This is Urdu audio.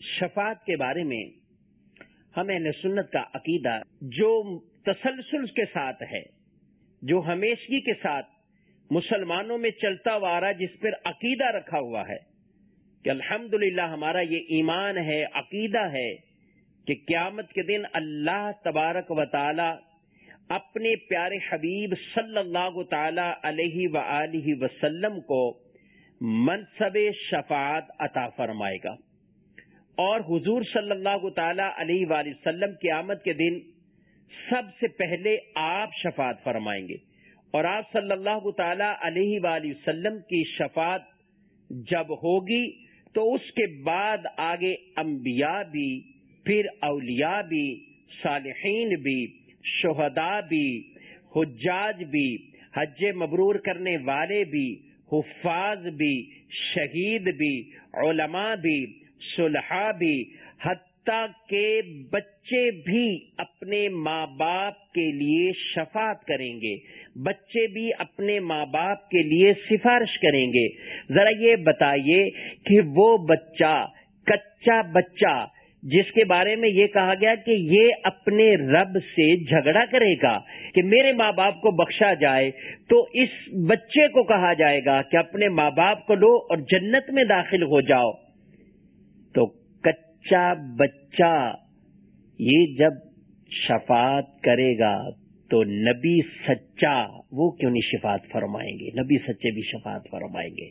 شفاعت کے بارے میں ہمیں سنت کا عقیدہ جو تسلسل کے ساتھ ہے، جو ہمیشگی کے ساتھ مسلمانوں میں چلتا ہوا رہا جس پر عقیدہ رکھا ہوا ہے کہ الحمد ہمارا یہ ایمان ہے، عقیدہ ہے کہ قیامت کے دن اللہ تبارک و تعالی اپنے پیارے حبیب صلی اللہ تعالی علیہ و وسلم کو منصب شفاعت عطا فرمائے گا۔ اور حضور صلی اللہ تعالی علیہ وآلہ وسلم کی آمد کے دن سب سے پہلے آپ شفاعت فرمائیں گے۔ اور آپ صلی اللہ تعالی علیہ وآلہ وسلم کی شفاعت جب ہوگی تو اس کے بعد آگے انبیاء بھی، پھر اولیاء بھی، صالحین بھی، شہداء بھی، حجاج بھی، حج مبرور کرنے والے بھی، حفاظ بھی، شہید بھی، علماء بھی صلحہ بھی، حتیٰ کے بچے بھی اپنے ماں باپ کے لیے شفاعت کریں گے۔ بچے بھی اپنے ماں باپ کے لیے سفارش کریں گے۔ ذرا یہ بتائیے کہ وہ بچہ، کچا بچہ، جس کے بارے میں یہ کہا گیا کہ یہ اپنے رب سے جھگڑا کرے گا کہ میرے ماں باپ کو بخشا جائے، تو اس بچے کو کہا جائے گا کہ اپنے ماں باپ کو لو اور جنت میں داخل ہو جاؤ۔ تو کچا بچہ یہ جب شفاعت کرے گا تو نبی سچا وہ کیوں نہیں شفاعت فرمائیں گے؟ نبی سچے بھی شفاعت فرمائیں گے۔